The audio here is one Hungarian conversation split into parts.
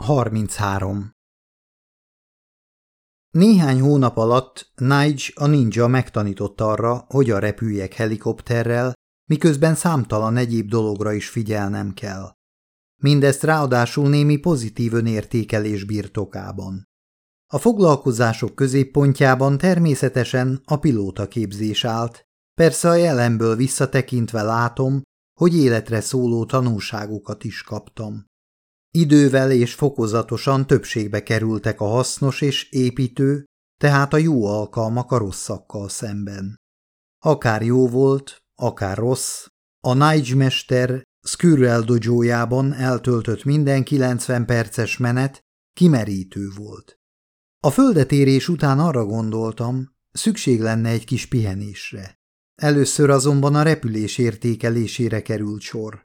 33. Néhány hónap alatt Nige a ninja megtanított arra, hogy a repüljek helikopterrel, miközben számtalan egyéb dologra is figyelnem kell. Mindezt ráadásul némi pozitív önértékelés birtokában. A foglalkozások középpontjában természetesen a pilótaképzés állt, persze a jelenből visszatekintve látom, hogy életre szóló tanulságokat is kaptam. Idővel és fokozatosan többségbe kerültek a hasznos és építő, tehát a jó alkalmak a rosszakkal szemben. Akár jó volt, akár rossz, a Nige mester dojójában eltöltött minden 90 perces menet kimerítő volt. A földetérés után arra gondoltam, szükség lenne egy kis pihenésre. Először azonban a repülés értékelésére került sor.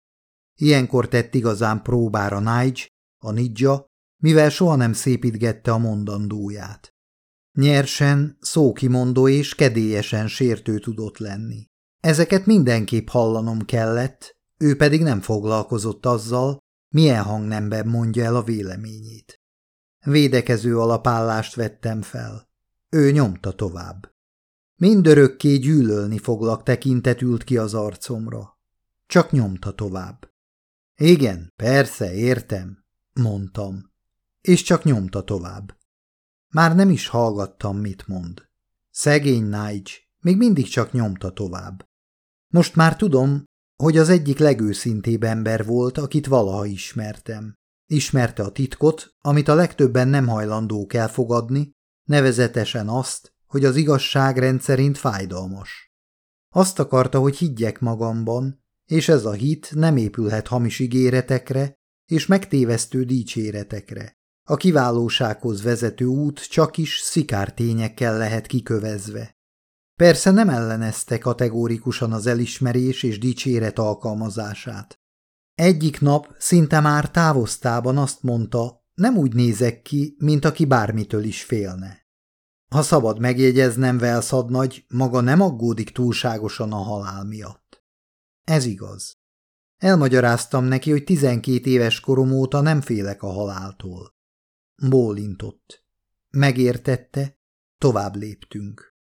Ilyenkor tett igazán próbára Nige, a ninja, mivel soha nem szépítgette a mondandóját. Nyersen, szókimondó és kedélyesen sértő tudott lenni. Ezeket mindenképp hallanom kellett, ő pedig nem foglalkozott azzal, milyen hangnemben mondja el a véleményét. Védekező alapállást vettem fel. Ő nyomta tovább. Mindörökké gyűlölni foglak tekintet ült ki az arcomra. Csak nyomta tovább. Igen, persze, értem, mondtam, és csak nyomta tovább. Már nem is hallgattam, mit mond. Szegény Nige még mindig csak nyomta tovább. Most már tudom, hogy az egyik legőszintébb ember volt, akit valaha ismertem. Ismerte a titkot, amit a legtöbben nem hajlandók elfogadni, nevezetesen azt, hogy az igazság rendszerint fájdalmas. Azt akarta, hogy higgyek magamban, és ez a hit nem épülhet hamis ígéretekre és megtévesztő dicséretekre. A kiválósághoz vezető út csak is szikártényekkel lehet kikövezve. Persze nem ellenezte kategórikusan az elismerés és dicséret alkalmazását. Egyik nap szinte már távoztában azt mondta, nem úgy nézek ki, mint aki bármitől is félne. Ha szabad megjegyeznem, Velszadnagy maga nem aggódik túlságosan a halál miatt. Ez igaz. Elmagyaráztam neki, hogy tizenkét éves korom óta nem félek a haláltól. Bólintott. Megértette, tovább léptünk.